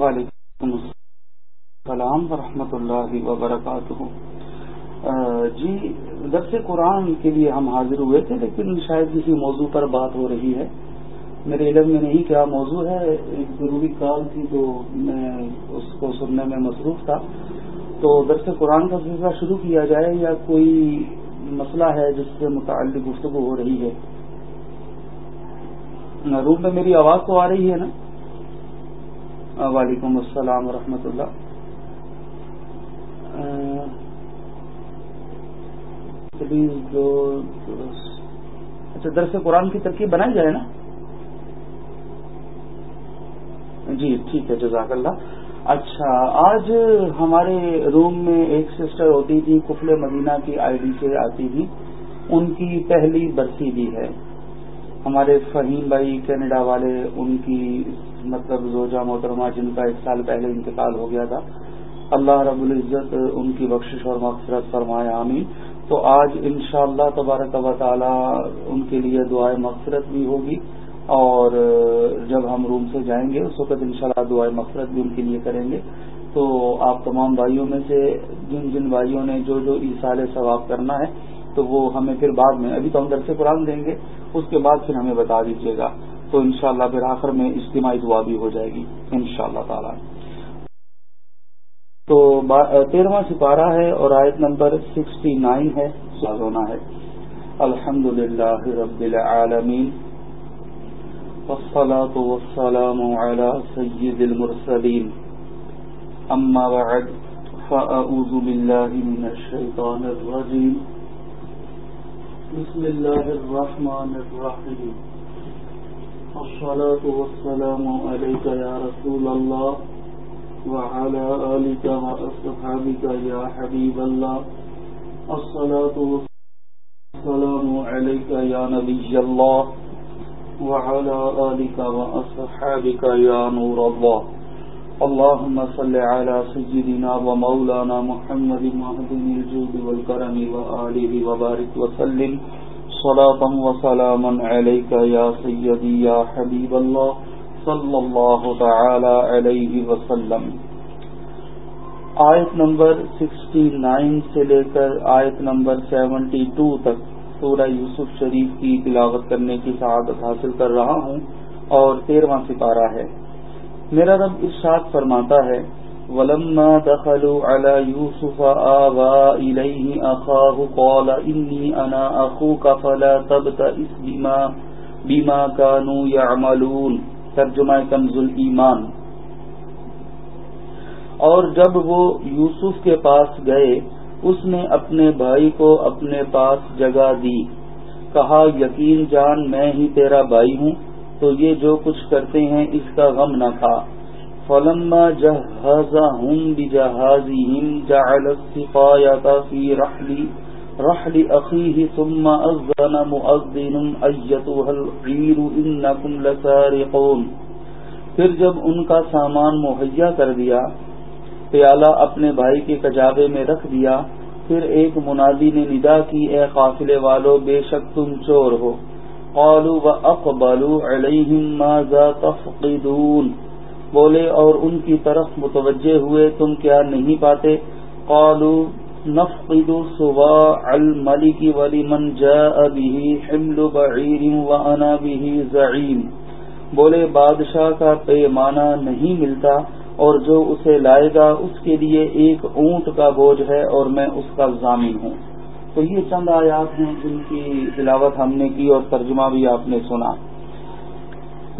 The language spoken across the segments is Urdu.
وعلیکم السلام ورحمۃ اللہ وبرکاتہ۔ جی درس قرآن کے لیے ہم حاضر ہوئے تھے، لیکن شاید کسی موضوع پر بات ہو رہی ہے۔ میرے علم میں نہیں کیا موضوع ہے، ایک ضروری کال تھی تو میں اس کو سننے میں مصروف تھا۔ تو درس قرآن کا سلسلہ شروع کیا جائے یا کوئی مسئلہ ہے جس سے متعلق گفتگو ہو رہی ہے؟ روم میں میری آواز تو آ رہی ہے نا؟ وعلیکم السلام ورحمۃ اللہ۔ جو اچھا درس قرآن کی ترکیب بنائی جائے نا؟ جی ٹھیک ہے، جزاک اللہ۔ اچھا آج ہمارے روم میں ایک سسٹر ہوتی تھی جی کفل مدینہ کی آئی ڈی سے آتی تھی ان کی پہلی برسی بھی ہے۔ ہمارے فہیم بھائی کینیڈا والے، ان کی مطلب زوجہ محترمہ جن کا ایک سال پہلے انتقال ہو گیا تھا، اللہ رب العزت ان کی بخشش اور مغفرت فرمائے، آمین۔ تو آج انشاءاللہ اللہ تبارک و تعالی ان کے لیے دعائیں مغفرت بھی ہوگی اور جب ہم روم سے جائیں گے، اس وقت انشاءاللہ شاء دعائیں مغفرت بھی ان کے لیے کریں گے۔ تو آپ تمام بھائیوں میں سے جن جن بھائیوں نے جو جو ایسال ثواب کرنا ہے، تو وہ ہمیں پھر بعد میں، ابھی تو ہم درس قرآن دیں گے، اس کے بعد پھر ہمیں بتا دیجیے گا۔ تو انشاءاللہ پھر آخر میں اجتماعی دعا بھی ہو جائے گی، انشاءاللہ تعالی۔ تو تیرواں سپارہ ہے اور آیت نمبر سکسٹی نائن ہے ہونا ہے۔ الحمد للہ رب العالمین، والصلاة والسلام على سيد المرسلين أما بعد فأعوذ بالله من الشيطان الرجيم بسم الله الرحمن الرحيم الصلاة والسلام عليك يا رسول الله وعلى آلك وأصحابك يا حبيب الله. الصلاة والسلام عليك يا نبي الله وعلى آلك وأصحابك يا نور الله. اللهم صل على سيدنا ومولانا محمد مهدن الجود والكرم وآله وبارك وسلم. صلاة وسلاما عليك يا سيدي، يا حبيب الله، صلى الله تعالى عليه وسلم. آیت نمبر 69 سے لے کر آیت نمبر 72 تک سورہ یوسف شریف کی تلاوت کرنے کی سعادت حاصل کر رہا ہوں اور تیرواں سپارہ ہے۔ میرا رب ارشاد فرماتا ہے ولما دخلوا على يوسف آوا إليه أخاه قال إني أنا أخوك فلا تبتئس بما, بما كانوا يعملون. ترجمہ کنز ایمان اور جب وہ یوسف کے پاس گئے اس نے اپنے بھائی کو اپنے پاس جگہ دی. کہا یقین جان میں ہی تیرا بھائی ہوں تو یہ جو کچھ کرتے ہیں اس کا غم نہ تھا۔ فلما جهزهم بجهازهم جعل السقاية في رحل رحل أخيه ثم أذن مؤذن أيتها العير إنكم لسارقون۔ پھر جب ان کا سامان مہیا کر دیا، پیالہ اپنے بھائی کے کجابے میں رکھ دیا، پھر ایک منادی نے ندا کی، اے قافلے والو، بے شک تم چور ہو۔ قالوا واقبلوا عليهم ماذا تفقدون؟ بولے اور ان کی طرف متوجہ ہوئے، تم کیا نہیں پاتے؟ قالوا نفقد سواء الملك ولمن جاء به حمل بعير وانا به زعيم۔ بولے، بادشاہ کا پیمانہ نہیں ملتا اور جو اسے لائے گا، اس کے لیے ایک اونٹ کا بوجھ ہے اور میں اس کا ضامن ہوں۔ تو یہ چند آیات ہیں جن کی تلاوت ہم نے کی اور ترجمہ بھی آپ نے سنا۔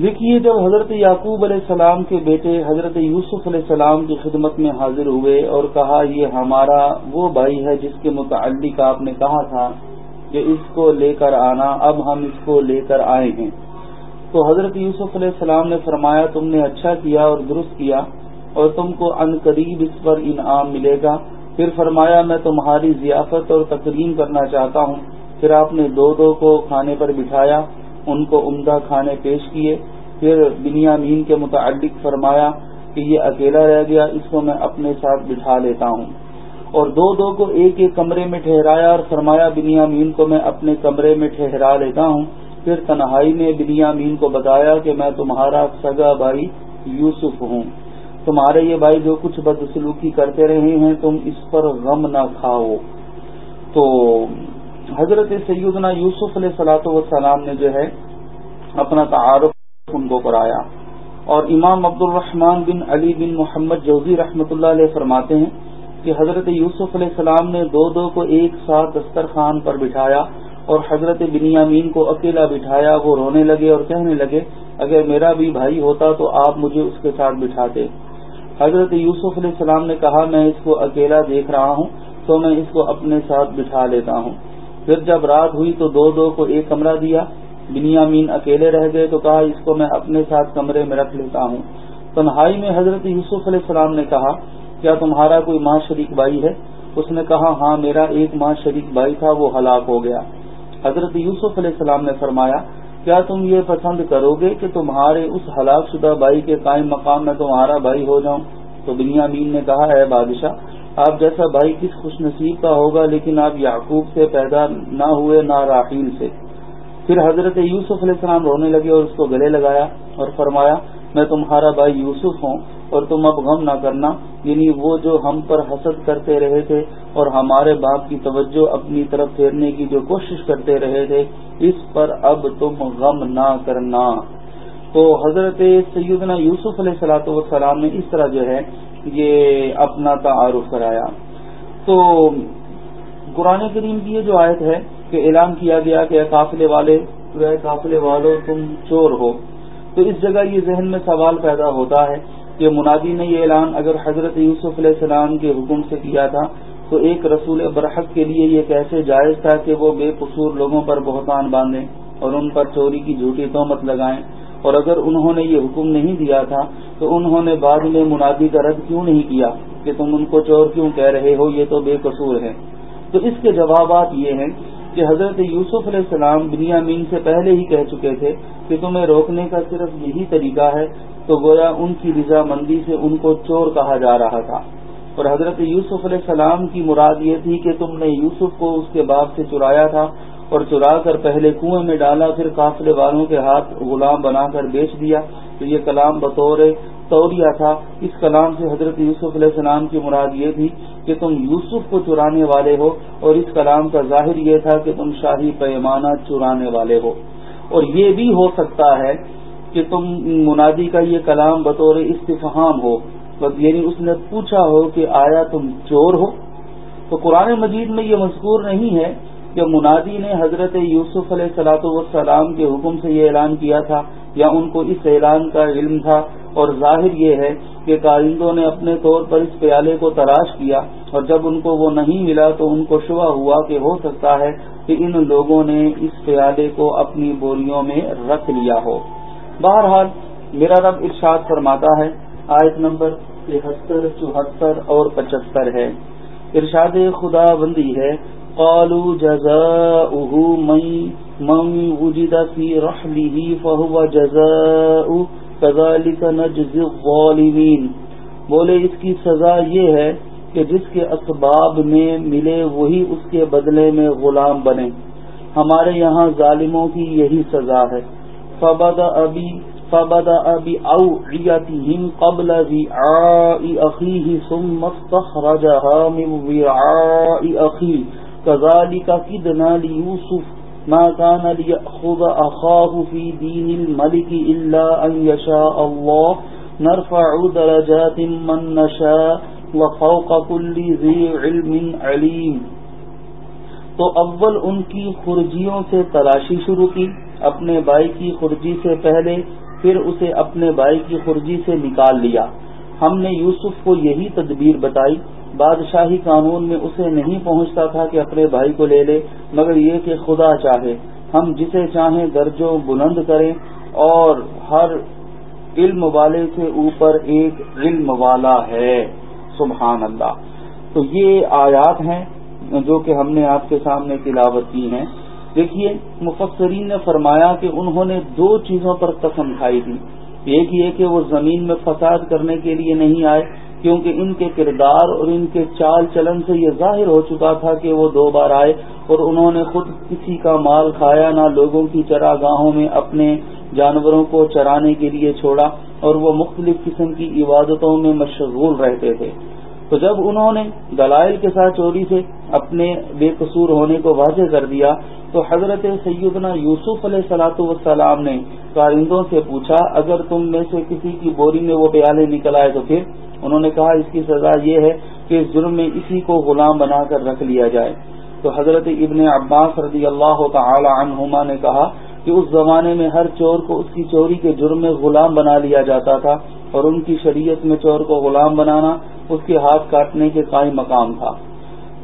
دیکھیے، جب حضرت یعقوب علیہ السلام کے بیٹے حضرت یوسف علیہ السلام کی خدمت میں حاضر ہوئے اور کہا، یہ ہمارا وہ بھائی ہے جس کے متعلق آپ نے کہا تھا کہ اس کو لے کر آنا، اب ہم اس کو لے کر آئے ہیں۔ تو حضرت یوسف علیہ السلام نے فرمایا، تم نے اچھا کیا اور درست کیا اور تم کو ان قریب اس پر انعام ملے گا۔ پھر فرمایا، میں تمہاری ضیافت اور تقریم کرنا چاہتا ہوں۔ پھر آپ نے دو دو کو کھانے پر بٹھایا۔ ان کو عمدہ کھانے پیش کیے، پھر بنیا مین کے متعلق فرمایا کہ یہ اکیلا رہ گیا، اس کو میں اپنے ساتھ بٹھا لیتا ہوں۔ اور دو دو کو ایک ایک کمرے میں ٹھہرایا اور فرمایا بنیا مین کو میں اپنے کمرے میں ٹھہرا لیتا ہوں۔ پھر تنہائی میں بنیا مین کو بتایا کہ میں تمہارا سگا بھائی یوسف ہوں۔ تمہارے یہ بھائی جو کچھ بدسلوکی کرتے رہے ہیں، تم اس پر غم نہ کھاؤ۔ تو حضرت سیدنا یوسف علیہ سلاۃ وسلام نے جو ہے اپنا تعارف ان کو کرایا اور امام عبد الرحمان بن علی بن محمد جوزی رحمۃ اللہ علیہ فرماتے ہیں کہ حضرت یوسف علیہ السلام نے دو دو کو ایک ساتھ دسترخوان پر بٹھایا اور حضرت بنیامین کو اکیلا بٹھایا، وہ رونے لگے اور کہنے لگے، اگر میرا بھی بھائی ہوتا تو آپ مجھے اس کے ساتھ بٹھاتے۔ حضرت یوسف علیہ السلام نے کہا، میں اس کو اکیلا دیکھ رہا ہوں تو میں اس کو اپنے ساتھ بٹھا لیتا ہوں۔ پھر جب رات ہوئی تو دو دو کو ایک کمرہ دیا۔ بنیامین اکیلے رہ گئے تو کہا، اس کو میں اپنے ساتھ کمرے میں رکھ لیتا ہوں۔ تنہائی میں حضرت یوسف علیہ السلام نے کہا، کیا تمہارا کوئی ماں شریک بھائی ہے؟ اس نے کہا ہاں میرا ایک ماں شریک بھائی تھا، وہ ہلاک ہو گیا۔ حضرت یوسف علیہ السلام نے فرمایا، کیا تم یہ پسند کرو گے کہ تمہارے اس ہلاک شدہ بھائی کے قائم مقام میں تمہارا بھائی ہو جاؤں؟ تو بنیامین نے کہا ہے بادشاہ، آپ جیسا بھائی کس خوش نصیب کا ہوگا لیکن آپ یعقوب سے پیدا نہ ہوئے، نہ راحیل سے. پھر حضرت یوسف علیہ السلام رونے لگے اور اس کو گلے لگایا اور فرمایا، میں تمہارا بھائی یوسف ہوں اور تم اب غم نہ کرنا. یعنی وہ جو ہم پر حسد کرتے رہے تھے اور ہمارے باپ کی توجہ اپنی طرف پھیرنے کی جو کوشش کرتے رہے تھے، اس پر اب تم غم نہ کرنا۔ تو حضرت سیدنا یوسف علیہ صلاح والسلام نے اس طرح جو ہے یہ اپنا تعارف کرایا۔ تو قرآن کریم کی یہ جو آیت ہے کہ اعلان کیا گیا کہ قافلے والے قافلے والوں تم چور ہو۔ تو اس جگہ یہ ذہن میں سوال پیدا ہوتا ہے کہ منادی نے یہ اعلان اگر حضرت یوسف علیہ السلام کے حکم سے کیا تھا، تو ایک رسول برحق کے لیے یہ کیسے جائز تھا کہ وہ بے قصور لوگوں پر بہتان باندھیں اور ان پر چوری کی جھوٹی تہمت لگائیں؟ اور اگر انہوں نے یہ حکم نہیں دیا تھا تو انہوں نے بعد میں منادی کا رد کیوں نہیں کیا کہ تم ان کو چور کیوں کہہ رہے ہو؟ یہ تو بے قصور ہے۔ تو اس کے جوابات یہ ہیں کہ حضرت یوسف علیہ السلام بنیامین سے پہلے ہی کہہ چکے تھے کہ تمہیں روکنے کا صرف یہی طریقہ ہے، تو گویا ان کی رضامندی سے ان کو چور کہا جا رہا تھا۔ اور حضرت یوسف علیہ السلام کی مراد یہ تھی کہ تم نے یوسف کو اس کے باپ سے چرایا تھا اور چرا کر پہلے کنویں میں ڈالا، پھر قافلے والوں کے ہاتھ غلام بنا کر بیچ دیا۔ تو یہ کلام بطور توریا تھا۔ اس کلام سے حضرت یوسف علیہ السلام کی مراد یہ تھی کہ تم یوسف کو چرانے والے ہو اور اس کلام کا ظاہر یہ تھا کہ تم شاہی پیمانہ چرانے والے ہو۔ اور یہ بھی ہو سکتا ہے کہ تم منادی کا یہ کلام بطور استفہام ہو۔ یعنی اس نے پوچھا ہو کہ آیا تم چور ہو؟ تو قرآن مجید میں یہ مذکور نہیں ہے کہ منادی نے حضرت یوسف علیہ سلاۃ والسلام کے حکم سے یہ اعلان کیا تھا یا ان کو اس اعلان کا علم تھا؟ اور ظاہر یہ ہے کہ کارندوں نے اپنے طور پر اس پیالے کو تلاش کیا اور جب ان کو وہ نہیں ملا تو ان کو شبہ ہوا کہ ہو سکتا ہے کہ ان لوگوں نے اس پیالے کو اپنی بوریوں میں رکھ لیا ہو۔ بہرحال، میرا رب ارشاد فرماتا ہے، آیت نمبر تہتر چوہتر اور پچہتر ہے۔ ارشاد خدا بندی ہے قالو جزا من من وجد فی رحلی فہو جزا كذلك نجزی الظالمین بولے اس کی سزا یہ ہے کہ جس کے اسباب میں ملے وہی اس کے بدلے میں غلام بنے۔ ہمارے یہاں ظالموں کی یہی سزا ہے۔ فبدا ابي فبدا ابي اوعيتهم قبل وعاء اخيه ثم استخرجها من وعاء اخيه كذلك كدنا ليوسف ما كان ليأخذ أخاه في دين الملك إلا أن يشاء الله. نرفع درجات من نشاء وفوق كل ذي علم عليم. تو اول ان کی خرجیوں سے تلاشی شروع کی، اپنے بھائی کی خرجی سے پہلے، پھر اسے اپنے بھائی کی خرجی سے نکال لیا۔ ہم نے یوسف کو یہی تدبیر بتائی۔ بادشاہی قانون میں اسے نہیں پہنچتا تھا کہ اپنے بھائی کو لے لے، مگر یہ کہ خدا چاہے۔ ہم جسے چاہیں درجوں بلند کریں، اور ہر علم والے سے اوپر ایک علم والا ہے۔ سبحان اللہ۔ تو یہ آیات ہیں جو کہ ہم نے آپ کے سامنے تلاوت کی ہیں۔ دیکھیے، مفسرین نے فرمایا کہ انہوں نے دو چیزوں پر قسم کھائی تھی۔ ایک یہ کہ وہ زمین میں فساد کرنے کے لیے نہیں آئے کیونکہ ان کے کردار اور ان کے چال چلن سے یہ ظاہر ہو چکا تھا کہ وہ دو بار آئے اور انہوں نے خود کسی کا مال کھایا، نہ لوگوں کی چراگاہوں میں اپنے جانوروں کو چرانے کے لیے چھوڑا اور وہ مختلف قسم کی عبادتوں میں مشغول رہتے تھے۔ تو جب انہوں نے دلائل کے ساتھ چوری سے اپنے بے قصور ہونے کو واضح کر دیا، تو حضرت سیدنا یوسف علیہ سلاۃ والسلام نے کارندوں سے پوچھا، اگر تم میں سے کسی کی بوری میں وہ پیالے نکل آئے تو پھر؟ انہوں نے کہا، اس کی سزا یہ ہے کہ اس جرم میں اسی کو غلام بنا کر رکھ لیا جائے۔ تو حضرت ابن عباس رضی اللہ تعالی عنہما نے کہا کہ اس زمانے میں ہر چور کو اس کی چوری کے جرم میں غلام بنا لیا جاتا تھا اور ان کی شریعت میں چور کو غلام بنانا اس کے ہاتھ کاٹنے کے قائم مقام تھا۔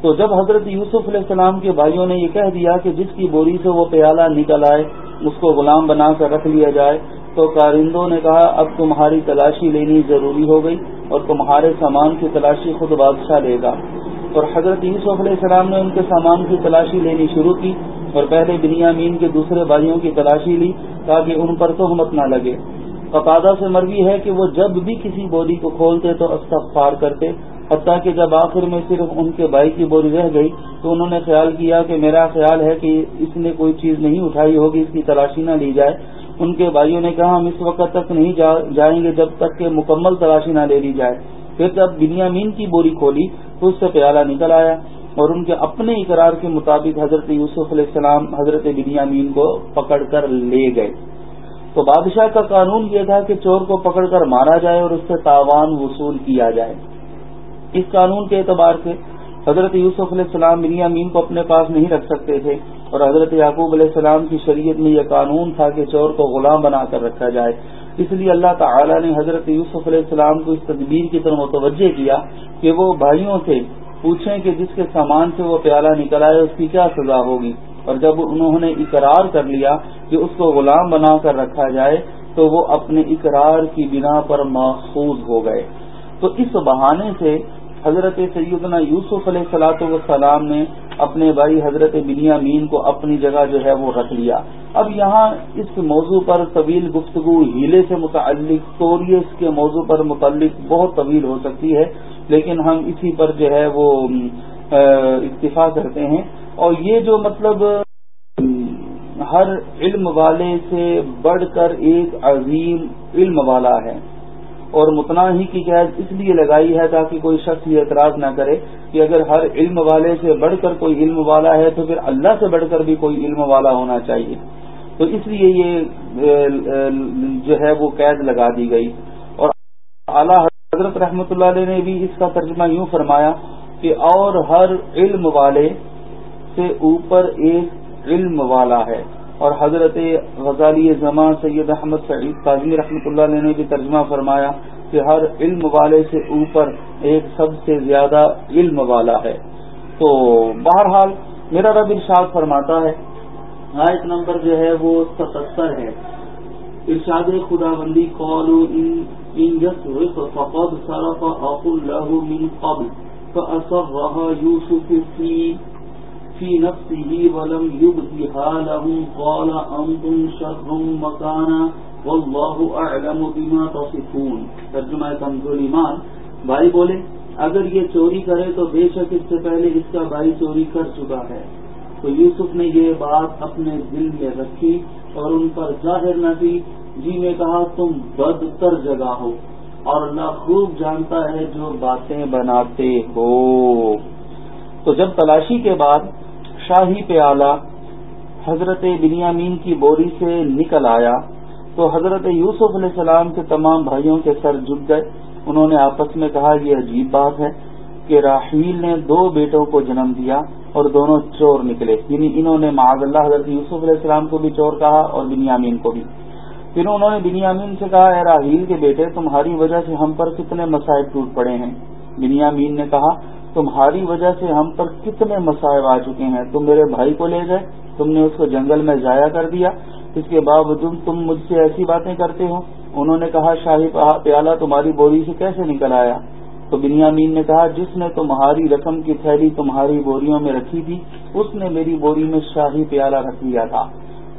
تو جب حضرت یوسف علیہ السلام کے بھائیوں نے یہ کہہ دیا کہ جس کی بوری سے وہ پیالہ نکل آئے اس کو غلام بنا کر رکھ لیا جائے تو کارندوں نے کہا، اب تمہاری تلاشی لینی ضروری ہو گئی اور تمہارے سامان کی تلاشی خود بادشاہ لے گا۔ اور حضرت یوسف علیہ السلام نے ان کے سامان کی تلاشی لینی شروع کی اور پہلے بنیامین کے دوسرے بھائیوں کی تلاشی لی تاکہ ان پر تہمت نہ لگے۔ قطادہ سے مرضی ہے کہ وہ جب بھی کسی بوری کو کھولتے تو استغفار کرتے حتیٰ کہ جب آخر میں صرف ان کے بھائی کی بوری رہ گئی تو انہوں نے خیال کیا کہ میرا خیال ہے کہ اس نے کوئی چیز نہیں اٹھائی ہوگی، اس کی تلاشی نہ لی جائے۔ ان کے بھائیوں نے کہا، ہم اس وقت تک نہیں جائیں گے جب تک کہ مکمل تلاشی نہ لے لی جائے۔ پھر جب بنیامین کی بوری کھولی تو اس سے پیالہ نکل آیا اور ان کے اپنے اقرار کے مطابق حضرت یوسف علیہ السلام حضرت بنیامین کو پکڑ کر لے گئے۔ تو بادشاہ کا قانون یہ تھا کہ چور کو پکڑ کر مارا جائے اور اس سے تاوان وصول کیا جائے۔ اس قانون کے اعتبار سے حضرت یوسف علیہ السلام بنیامین کو اپنے پاس نہیں رکھ سکتے تھے اور حضرت یعقوب علیہ السلام کی شریعت میں یہ قانون تھا کہ چور کو غلام بنا کر رکھا جائے۔ اس لیے اللہ تعالی نے حضرت یوسف علیہ السلام کو اس تدبیر کی طرف متوجہ کیا کہ وہ بھائیوں سے پوچھیں کہ جس کے سامان سے وہ پیالہ نکل آئے اس کی کیا سزا ہوگی۔ اور جب انہوں نے اقرار کر لیا کہ اس کو غلام بنا کر رکھا جائے تو وہ اپنے اقرار کی بنا پر محفوظ ہو گئے۔ تو اس بہانے سے حضرت سیدنا یوسف علیہ سلاۃ والسلام نے اپنے بھائی حضرت بنیامین کو اپنی جگہ جو ہے وہ رکھ لیا۔ اب یہاں اس موضوع پر طویل گفتگو ہیلے سے متعلق توریس کے موضوع پر متعلق بہت طویل ہو سکتی ہے، لیکن ہم اسی پر جو ہے وہ اکتفا کرتے ہیں۔ اور یہ جو مطلب ہر علم والے سے بڑھ کر ایک عظیم علم والا ہے۔ اور متناہی کی قید اس لیے لگائی ہے تاکہ کوئی شخص یہ اعتراض نہ کرے کہ اگر ہر علم والے سے بڑھ کر کوئی علم والا ہے تو پھر اللہ سے بڑھ کر بھی کوئی علم والا ہونا چاہیے۔ تو اس لیے یہ جو ہے وہ قید لگا دی گئی۔ اور اعلیٰ حضرت رحمۃ اللہ علیہ نے بھی اس کا ترجمہ یوں فرمایا کہ اور ہر علم والے سے اوپر ایک علم والا ہے۔ اور حضرت غزالی زمان سید احمد سعید کاظمی رحمۃ اللہ علیہ نے بھی ترجمہ فرمایا کہ ہر علم والے سے اوپر ایک سب سے زیادہ علم والا ہے۔ تو بہرحال میرا رب ارشاد فرماتا ہے۔ آیت نمبر جو ہے وہ ستر ہے۔ ارشاد خدا بندی قالو ان فقد صرف له من قبل فأصرها يوسف في في نفسه ولم يبدها له قال أنتم شر مكانا والله أعلم بما تصفون۔ ترجمہ کمزور ایمان۔ بھائی بولے، اگر یہ چوری کرے تو بے شک اس سے پہلے اس کا بھائی چوری کر چکا ہے۔ تو یوسف نے یہ بات اپنے دل میں رکھی اور ان پر ظاہر نہ کی۔ جی نے کہا، تم بدتر جگہ ہو اور اللہ خوب جانتا ہے جو باتیں بناتے ہو۔ تو جب تلاشی کے بعد شاہی پیالہ حضرت بنیامین کی بوری سے نکل آیا تو حضرت یوسف علیہ السلام کے تمام بھائیوں کے سر جھک گئے۔ انہوں نے آپس میں کہا، یہ عجیب بات ہے کہ راحیل نے دو بیٹوں کو جنم دیا اور دونوں چور نکلے۔ یعنی انہوں نے معاذ اللہ حضرت یوسف علیہ السلام کو بھی چور کہا اور بنیامین کو بھی۔ پھر انہوں نے بنیامین سے کہا، اے راحیل کے بیٹے، تمہاری وجہ سے ہم پر کتنے مسائل ٹوٹ پڑے ہیں۔ بنیامین نے کہا تمہاری وجہ سے ہم پر کتنے مسائب آ چکے ہیں؟ تم میرے بھائی کو لے گئے، تم نے اس کو جنگل میں ضائع کر دیا۔ اس کے باوجود تم مجھ سے ایسی باتیں کرتے ہو۔ انہوں نے کہا، شاہی پیالہ تمہاری بوری سے کیسے نکل آیا؟ تو بنیامین نے کہا، جس نے تمہاری رقم کی تھیلی تمہاری بوریوں میں رکھی تھی، اس نے میری بوری میں شاہی پیالہ رکھ لیا تھا۔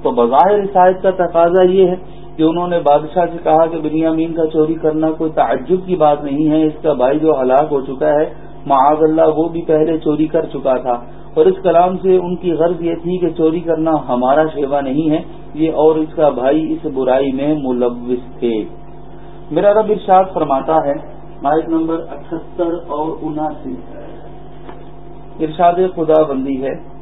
تو بظاہر عیسائیت کا تقاضا یہ ہے کہ انہوں نے بادشاہ سے کہا کہ بنیامین کا چوری کرنا کوئی تعجب کی بات نہیں ہے، اس کا بھائی جو ہلاک ہو چکا ہے۔ معاذ اللہ وہ بھی پہلے چوری کر چکا تھا۔ اور اس کلام سے ان کی غرض یہ تھی کہ چوری کرنا ہمارا شیوا نہیں ہے، یہ اور اس کا بھائی اس برائی میں ملوث تھے۔ میرا رب ارشاد فرماتا ہے، آیت نمبر اٹھہتر اور اناسی۔ ارشاد خدا بندی ہے۔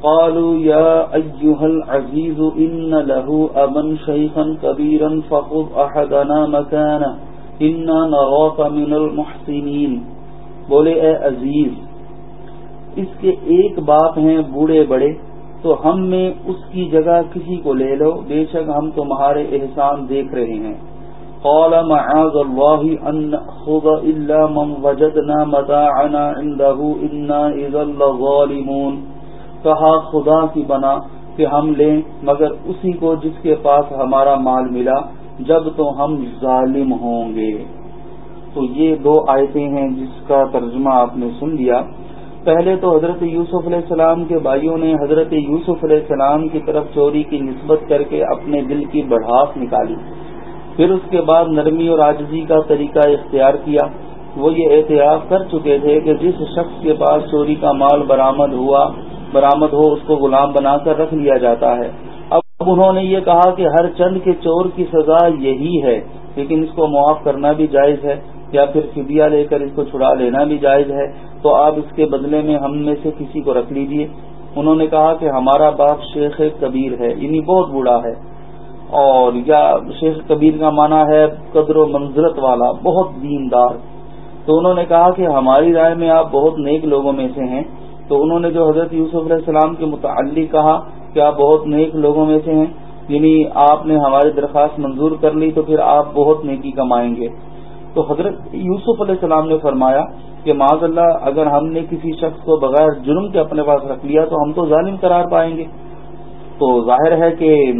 قالوا يا أيها العزيز إن له أبا شيخا كبيرا فخذ أحدنا مكانا إنا نراك من المحسنين بولے، اے عزیز، اس کے ایک باپ ہیں بوڑھے بڑے، تو ہم میں اس کی جگہ کسی کو لے لو، بے شک ہم تمہارے احسان دیکھ رہے ہیں۔ قال، معاذ الله أن نأخذ إلا من وجدنا متاعنا عنده إنا إذا لظالمون کہا، خدا کی بنا کہ ہم لیں، مگر اسی کو جس کے پاس ہمارا مال ملا، جب تو ہم ظالم ہوں گے تو یہ دو آیتیں ہیں جس کا ترجمہ آپ نے سن لیا۔ پہلے تو حضرت یوسف علیہ السلام کے بھائیوں نے حضرت یوسف علیہ السلام کی طرف چوری کی نسبت کر کے اپنے دل کی بڑھاس نکالی۔ پھر اس کے بعد نرمی اور آجزی کا طریقہ اختیار کیا۔ وہ یہ احتیاط کر چکے تھے کہ جس شخص کے پاس چوری کا مال برآمد ہوا برامد ہو، اس کو غلام بنا کر رکھ لیا جاتا ہے۔ اب انہوں نے یہ کہا کہ ہر چند کے چور کی سزا یہی ہے، لیکن اس کو معاف کرنا بھی جائز ہے۔ یا پھر فدیہ لے کر اس کو چھڑا لینا بھی جائز ہے، تو آپ اس کے بدلے میں ہم میں سے کسی کو رکھ لیجیے۔ انہوں نے کہا کہ ہمارا باپ شیخ کبیر ہے یعنی بہت بوڑھا ہے۔ اور یا شیخ کبیر کا معنی ہے قدر و منزلت والا، بہت دیندار۔ تو انہوں نے کہا کہ ہماری رائے میں آپ بہت نیک لوگوں میں سے ہیں۔ تو انہوں نے جو حضرت یوسف علیہ السلام کے متعلق کہا کہ آپ بہت نیک لوگوں میں سے ہیں یعنی آپ نے ہماری درخواست منظور کر لی تو پھر آپ بہت نیکی کمائیں گے۔ تو حضرت یوسف علیہ السلام نے فرمایا کہ معذ اللہ، اگر ہم نے کسی شخص کو بغیر جرم کے اپنے پاس رکھ لیا تو ہم تو ظالم قرار پائیں گے۔ تو ظاہر ہے کہ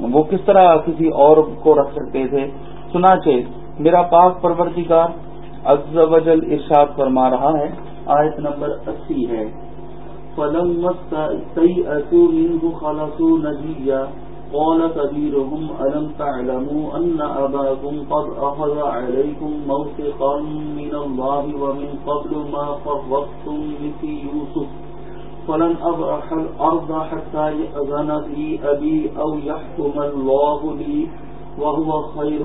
وہ کس طرح کسی اور کو رکھ سکتے تھے؟ چنانچہ میرا پاک پرورتی کار وجل ارشاد فرما رہا ہے۔ آیت نمبر اسی ہے۔ فلما قال كبيرهم، ألم تعلموا أن أباكم قد أخذ عليكم موثقا من الله ومن قبل ما فرطتم مثل يوسف؟ فلن أبرح الأرض حتى يأذن لي أبي أو يحكم الله لي وهو خير.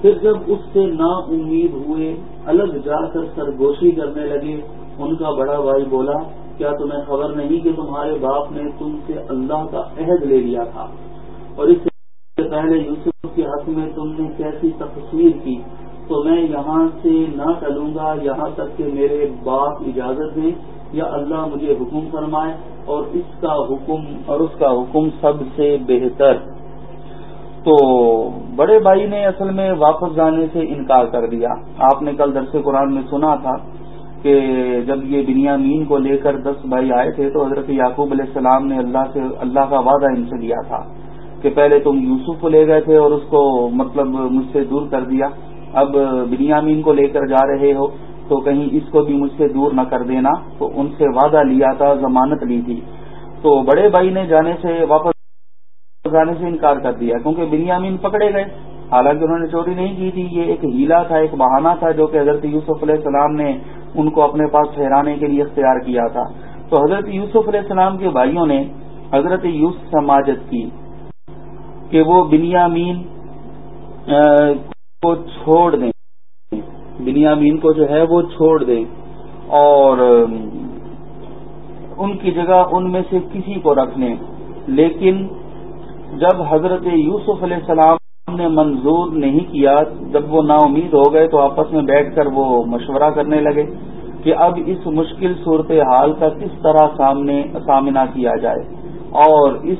پھر جب اس سے نا امید ہوئے، الگ جا کر سرگوشی کرنے لگے، ان کا بڑا بھائی بولا، کیا تمہیں خبر نہیں کہ تمہارے باپ نے تم سے اللہ کا عہد لے لیا تھا؟ اور اس سے پہلے یوسف کے حق میں تم نے کیسی تقسیم کی تو میں یہاں سے نہ ٹلوں گا، یہاں تک کہ میرے باپ اجازت دیں یا اللہ مجھے حکم فرمائے اور اس کا حکم اور اس کا حکم سب سے بہتر۔ تو بڑے بھائی نے اصل میں واپس جانے سے انکار کر دیا۔ آپ نے کل درس قرآن میں سنا تھا کہ جب یہ بنیامین کو لے کر دس بھائی آئے تھے تو حضرت یعقوب علیہ السلام نے اللہ سے، اللہ کا وعدہ ان سے دیا تھا۔ کہ پہلے تم یوسف کو لے گئے تھے اور اس کو مطلب مجھ سے دور کر دیا۔ اب بنیامین کو لے کر جا رہے ہو، تو کہیں اس کو بھی مجھ سے دور نہ کر دینا۔ تو ان سے وعدہ لیا تھا، ضمانت لی تھی۔ تو بڑے بھائی نے جانے سے واپس جانے سے انکار کر دیا، کیونکہ بنیامین پکڑے گئے۔ حالانکہ انہوں نے چوری نہیں کی تھی، یہ ایک ہیلا تھا، ایک بہانہ تھا، جو کہ حضرت یوسف علیہ السلام نے ان کو اپنے پاس ٹھہرانے کے لیے اختیار کیا تھا۔ تو حضرت یوسف علیہ السلام کے بھائیوں نے حضرت یوسف سماجت کی۔ کہ وہ بنیامین کو چھوڑ دیں۔ بنیامین کو جو ہے وہ چھوڑ دیں۔ اور، ان کی جگہ ان میں سے کسی کو رکھ لیں۔ لیکن جب حضرت یوسف علیہ السلام نے منظور نہیں کیا، جب وہ نا امید ہو گئے تو آپس میں بیٹھ کر وہ مشورہ کرنے لگے کہ اب اس مشکل صورت حال کا کس طرح سامنے، سامنا کیا جائے۔ اور اس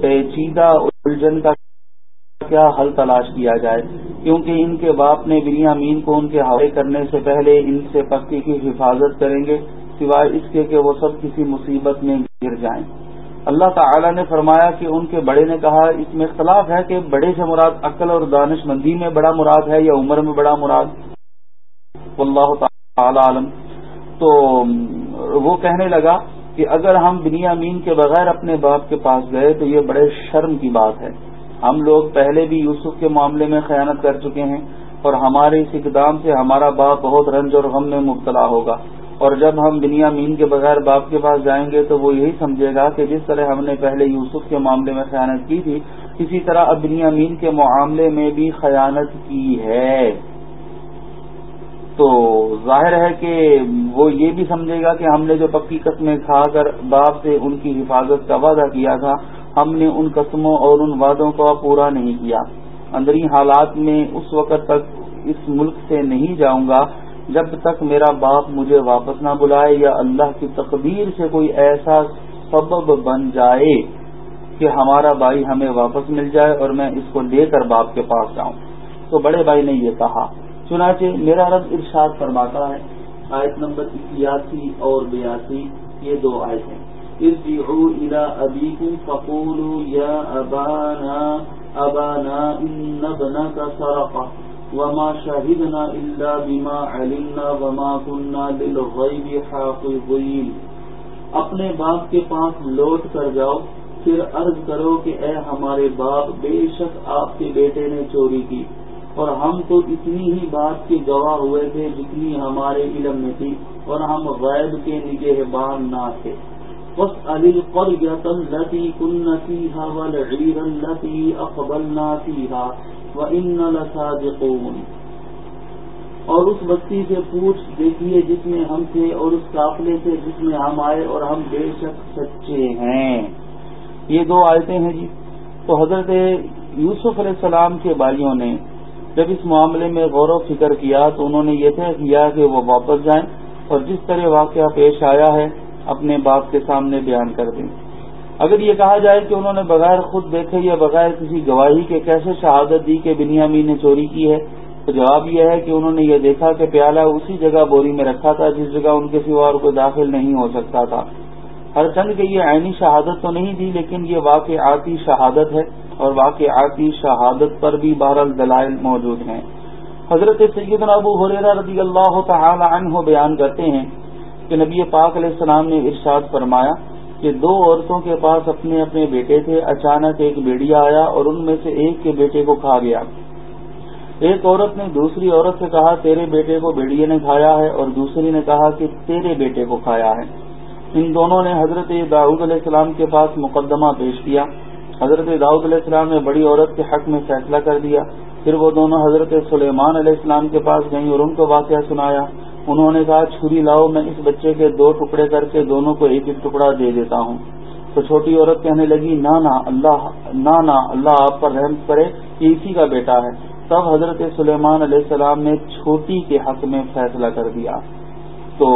پیچیدہ الجھن کا کیا حل تلاش کیا جائے؟ کیونکہ ان کے باپ نے بنیا امین کو ان کے حوالے کرنے سے پہلے ان سے پکی کی حفاظت کریں گے، سوائے اس کے کہ وہ سب کسی مصیبت میں گر جائیں۔ اللہ تعالی نے فرمایا کہ ان کے بڑے نے کہا، اس میں اختلاف ہے کہ بڑے سے مراد عقل اور دانش مندی میں بڑا مراد ہے یا عمر میں بڑا مراد؟ اللہ تعالی عالم۔ تو وہ کہنے لگا کہ اگر ہم بنیامین کے بغیر اپنے باپ کے پاس گئے تو یہ بڑے شرم کی بات ہے۔ ہم لوگ پہلے بھی یوسف کے معاملے میں خیانت کر چکے ہیں اور ہمارے اس اقدام سے ہمارا باپ بہت رنج اور غم میں مبتلا ہوگا۔ اور جب ہم دنیا مین کے بغیر باپ کے پاس جائیں گے تو وہ یہی سمجھے گا کہ جس طرح ہم نے پہلے یوسف کے معاملے میں خیانت کی تھی، اسی طرح اب دنیا مین کے معاملے میں بھی خیانت کی ہے۔ تو ظاہر ہے کہ وہ یہ بھی سمجھے گا کہ ہم نے جو پکی قسمیں کھا کر باپ سے ان کی حفاظت کا وعدہ کیا تھا، ہم نے ان قسموں اور ان وعدوں کو پورا نہیں کیا۔ اندری حالات میں اس وقت تک اس ملک سے نہیں جاؤں گا جب تک میرا باپ مجھے واپس نہ بلائے یا اللہ کی تقدیر سے کوئی ایسا سبب بن جائے کہ ہمارا بھائی ہمیں واپس مل جائے اور میں اس کو لے کر باپ کے پاس جاؤں۔ تو بڑے بھائی نے یہ کہا۔ چنانچہ میرا رب ارشاد فرماتا ہے، آیت نمبر اکیاسی اور بیاسی، یہ دو آیت ہیں ارجعوا الى ابيكم فقولوا يا ابانا ابانا ان ابنك سرق، وما شهدنا الا بما علمنا وما كنا للغيب حافظين اپنے باپ کے پاس لوٹ کر جاؤ، پھر عرض کرو کہ اے ہمارے باپ، بے شک آپ کے بیٹے نے چوری کی۔ اور ہم تو اتنی ہی بات کے گواہ ہوئے تھے جتنی ہمارے علم میں تھی اور ہم غیب کے نگہ بان نہ تھے۔ بس علی قریت التي كنا فيها والعير التي اقبلنا فيها وان لصادقون۔ اور اس بستی سے پوچھ دیکھیے جس میں ہم تھے اور اس قافلے سے جس میں ہم آئے اور ہم بے شک سچے ہیں۔ یہ دو آیتیں ہیں جی۔ تو حضرت یوسف علیہ السلام کے بھائیوں نے جب اس معاملے میں غور و فکر کیا تو انہوں نے یہ طے کیا کہ وہ واپس جائیں اور جس طرح واقعہ پیش آیا ہے، اپنے باپ کے سامنے بیان کر دیں۔ اگر یہ کہا جائے کہ انہوں نے بغیر خود دیکھے یا بغیر کسی گواہی کے کیسے شہادت دی کہ بنیامی نے چوری کی ہے، تو جواب یہ ہے کہ انہوں نے یہ دیکھا کہ پیالہ اسی جگہ بوری میں رکھا تھا جس جگہ ان کے سوا اور کوئی داخل نہیں ہو سکتا تھا۔ ہر چند کے یہ عینی شہادت تو نہیں تھی، لیکن یہ واقعاتی شہادت ہے اور واقعاتی شہادت پر بھی بہرحال دلائل موجود ہیں۔ حضرت سیدنا ابو حریرہ رضی اللہ تعالی عنہ بیان کرتے ہیں کہ نبی پاک علیہ السلام نے ارشاد فرمایا کہ دو عورتوں کے پاس اپنے اپنے بیٹے تھے، اچانک ایک بیڑیا آیا اور ان میں سے ایک کے بیٹے کو کھا گیا۔ ایک عورت نے دوسری عورت سے کہا، تیرے بیٹے کو بیڑیے نے کھایا ہے اور دوسری نے کہا کہ تیرے بیٹے کو کھایا ہے۔ ان دونوں نے حضرت داؤد علیہ السلام کے پاس مقدمہ پیش کیا۔ حضرت داؤد علیہ السلام نے بڑی عورت کے حق میں فیصلہ کر دیا۔ پھر وہ دونوں حضرت سلیمان علیہ السلام کے پاس گئیں اور ان کو واقعہ سنایا۔ انہوں نے کہا، چھری لاؤ، میں اس بچے کے دو ٹکڑے کر کے دونوں کو ایک ایک ٹکڑا دے دیتا ہوں۔ تو چھوٹی عورت کہنے لگی، نہ نہ، اللہ، نہ نہ، اللہ آپ پر رحم کرے کہ اسی کا بیٹا ہے۔ تب حضرت سلیمان علیہ السلام نے چھوٹی کے حق میں فیصلہ کر دیا۔ تو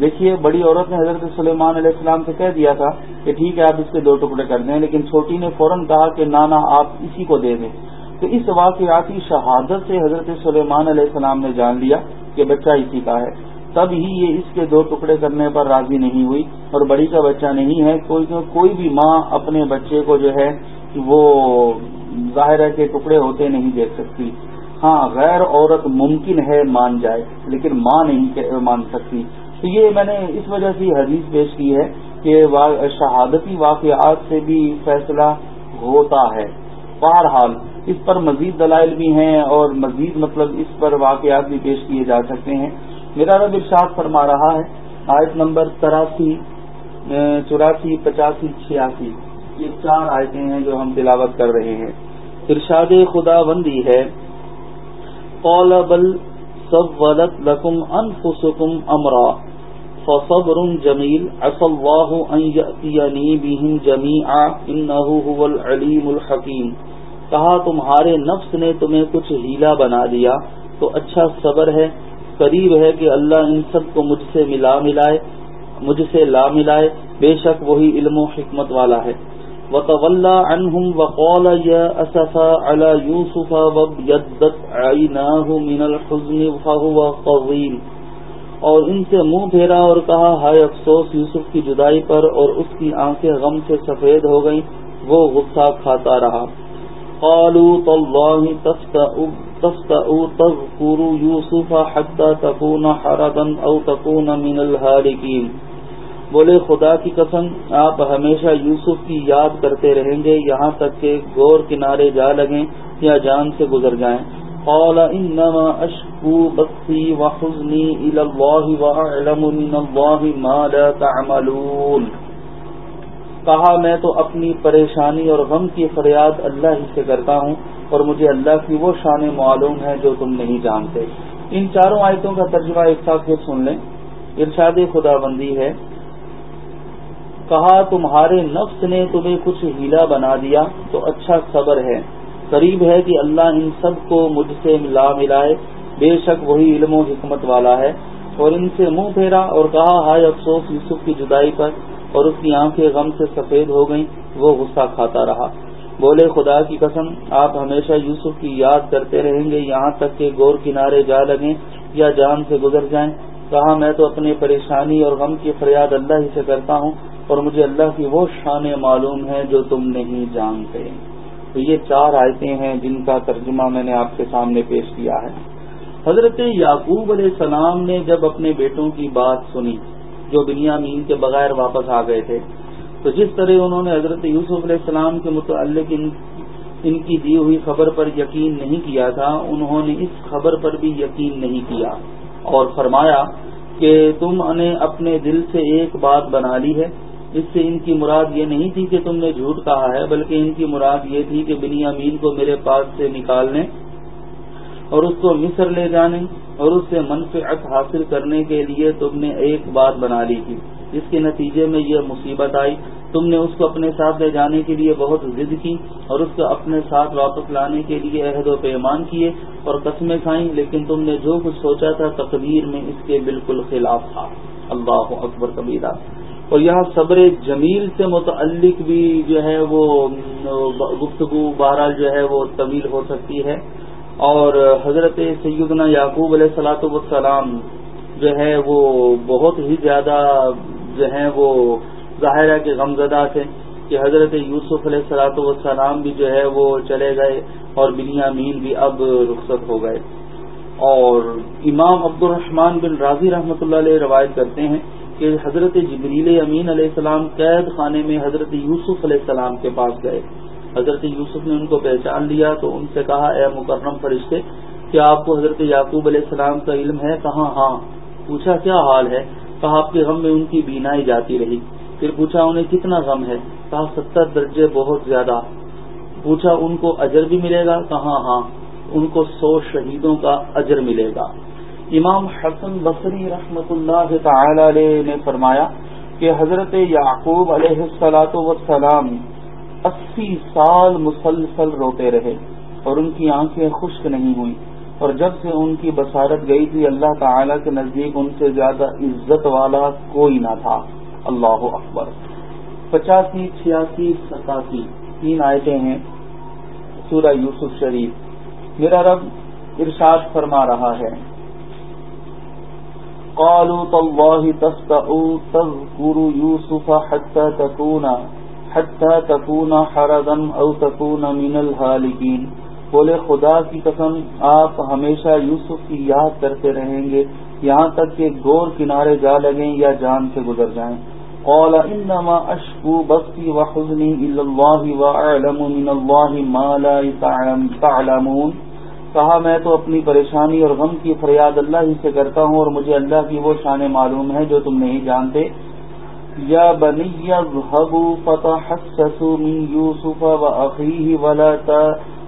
دیکھیے، بڑی عورت نے حضرت سلیمان علیہ السلام سے کہہ دیا تھا کہ ٹھیک ہے، آپ اس کے دو ٹکڑے کر دیں، لیکن چھوٹی نے فوراً کہا کہ نانا آپ اسی کو دے دیں۔ تو اس واقعاتی شہادت سے حضرت سلیمان علیہ السلام نے جان لیا کہ بچہ اسی کا ہے۔ تب ہی یہ اس کے دو ٹکڑے کرنے پر راضی نہیں ہوئی، اور بڑی کا بچہ نہیں ہے، کوئی کوئی بھی ماں اپنے بچے کو جو ہے وہ ظاہر ہے کہ ٹکڑے ہوتے نہیں دیکھ سکتی۔ ہاں غیر عورت ممکن ہے مان جائے، لیکن ماں نہیں مان سکتی۔ تو یہ میں نے اس وجہ سے حدیث پیش کی ہے کہ شہادتی واقعات سے بھی فیصلہ ہوتا ہے۔ بہرحال، اس پر مزید دلائل بھی ہیں اور مزید مطلب اس پر واقعات بھی پیش کیے جا سکتے ہیں۔ میرا رب ارشاد فرما رہا ہے، آیت نمبر تراسی چوراسی، پچاسی، چھیاسی۔ یہ چار آیتیں ہیں جو ہم تلاوت کر رہے ہیں۔ ارشاد خدا بندی ہے قال بل سولت لکم انفسکم امرا فصبر جمیل عصى الله ان ياتيني بهم جميعا انه هو العليم الحكيم کہا، تمہارے نفس نے تمہیں کچھ ہیلا بنا دیا، تو اچھا صبر ہے، قریب ہے کہ اللہ ان سب کو مجھ سے ملا ملائے، مجھ سے لا ملائے، بے شک وہی علم و حکمت والا ہے۔ وطول عنهم وقال يا أسفا على يوسف وابيضت عيناه من الحزن فهو قضيم اور ان سے منہ پھیرا اور کہا، ہائے افسوس، یوسف کی جدائی پر اور اس کی آنکھیں غم سے سفید ہو گئیں، وہ غصہ کھاتا رہا۔ قالوا تالله تفتأ تفتأ تذكر يوسف حتى تكون حردا او تكون من الهالكين بولے خدا کی قسم، آپ ہمیشہ یوسف کی یاد کرتے رہیں گے، یہاں تک کہ گور کنارے جا لگیں یا جان سے گزر جائیں۔ قال، انما اشكو بثي وحزني الى الله واعلم من الله ما لا تعملون۔ کہا، میں تو اپنی پریشانی اور غم کی فریاد اللہ ہی سے کرتا ہوں اور مجھے اللہ کی وہ شان معلوم ہے جو تم نہیں جانتے۔ ان چاروں آیتوں کا ترجمہ ایک ساتھ پھر سن لیں۔ ارشاد خدا بندی ہے کہا تمہارے نفس نے تمہیں کچھ ہیلا بنا دیا تو اچھا صبر ہے۔ قریب ہے کہ اللہ ان سب کو مجھ سے ملا ملائے۔ بے شک وہی علم و حکمت والا ہے۔ اور ان سے منہ پھیرا اور کہا، ہائے افسوس، یوسف کی جدائی پر۔ اور اس کی آنکھیں غم سے سفید ہو گئیں۔ وہ غصہ کھاتا رہا۔ بولے، خدا کی قسم، آپ ہمیشہ یوسف کی یاد کرتے رہیں گے۔ یہاں تک کہ گور کنارے جا لگیں یا جان سے گزر جائیں۔ کہا، میں تو اپنی پریشانی اور غم کی فریاد اللہ ہی سے کرتا ہوں۔ اور مجھے اللہ کی وہ شان معلوم ہے جو تم نہیں جانتے۔ تو یہ چار آیتیں ہیں جن کا ترجمہ میں نے آپ کے سامنے پیش کیا ہے۔ حضرت یعقوب علیہ السلام نے جب اپنے بیٹوں کی بات سنی، جو دنیا مین کے بغیر واپس آ گئے تھے، تو جس طرح انہوں نے حضرت یوسف علیہ السلام کے متعلق ان کی دی ہوئی خبر پر یقین نہیں کیا تھا، انہوں نے اس خبر پر بھی یقین نہیں کیا اور فرمایا کہ تم نے اپنے دل سے ایک بات بنا لی ہے۔ اس سے ان کی مراد یہ نہیں تھی کہ تم نے جھوٹ کہا ہے، بلکہ ان کی مراد یہ تھی کہ بنی امین کو میرے پاس سے نکالنے اور اس کو مصر لے جانے اور اس سے منفعت حاصل کرنے کے لیے تم نے ایک بات بنا لی تھی۔ جس کے نتیجے میں یہ مصیبت آئی۔ تم نے اس کو اپنے ساتھ لے جانے کے لیے بہت ضد کی اور اس کو اپنے ساتھ واپس لانے کے لیے عہد و پیمان کیے اور قسمیں کھائیں، لیکن تم نے جو کچھ سوچا تھا، تقدیر میں اس کے بالکل خلاف تھا۔ اللہ اکبر کبیرہ۔ اور یہاں صبر جمیل سے متعلق بھی جو ہے وہ گفتگو بہرحال جو ہے وہ طویل ہو سکتی ہے۔ اور حضرت سیدنا یعقوب علیہ سلاۃ والسلام جو ہے وہ بہت ہی زیادہ جو ہیں وہ ظاہرہ کے غمزدہ تھے کہ حضرت یوسف علیہ سلاۃ والسلام بھی جو ہے وہ چلے گئے اور بنیامین بھی اب رخصت ہو گئے۔ اور امام عبد الرحمان بن راضی رحمۃ اللہ علیہ روایت کرتے ہیں کہ حضرت جبریل امین علیہ السلام قید خانے میں حضرت یوسف علیہ السلام کے پاس گئے۔ حضرت یوسف نے ان کو پہچان لیا تو ان سے کہا، اے مکرم فرشتے، کیا آپ کو حضرت یعقوب علیہ السلام کا علم ہے؟ کہاں؟ ہاں۔ پوچھا، کیا حال ہے؟ کہا، آپ کے غم میں ان کی بینائی جاتی رہی۔ پھر پوچھا، انہیں کتنا غم ہے؟ کہا، ستر درجے بہت زیادہ۔ پوچھا، ان کو اجر بھی ملے گا؟ کہاں ہاں ان کو سو شہیدوں کا اجر ملے گا۔ امام حسن بصری رحمت اللہ تعالی علیہ نے فرمایا کہ حضرت یعقوب علیہ السلاۃ وسلام اسی سال مسلسل روتے رہے اور ان کی آنکھیں خشک نہیں ہوئی اور جب سے ان کی بصارت گئی تھی، اللہ تعالی کے نزدیک ان سے زیادہ عزت والا کوئی نہ تھا۔ اللہ اکبر۔ پچاسی، چھیاسی، ستاسی، تین آیتیں ہیں سورہ یوسف شریف۔ میرا رب ارشاد فرما رہا ہے۔ قالوا تالله تفتأوا تذكر يوسف حتى تكون حتى تكون حردا او تكون من الهالكين. بولے، خدا کی قسم، آپ ہمیشہ یوسف کی یاد کرتے رہیں گے، یہاں تک کہ گور کنارے جا لگیں یا جان سے گزر جائیں۔ قال، انما اشکو بستی وحزنی الى الله واعلم من الله ما لا تعلمون۔ کہا میں تو اپنی پریشانی اور غم کی فریاد اللہ ہی سے کرتا ہوں اور مجھے اللہ کی وہ شان معلوم ہے جو تم نہیں جانتے۔ یا بنی اذهبوا فتحسسوا من يوسف واخيه ولا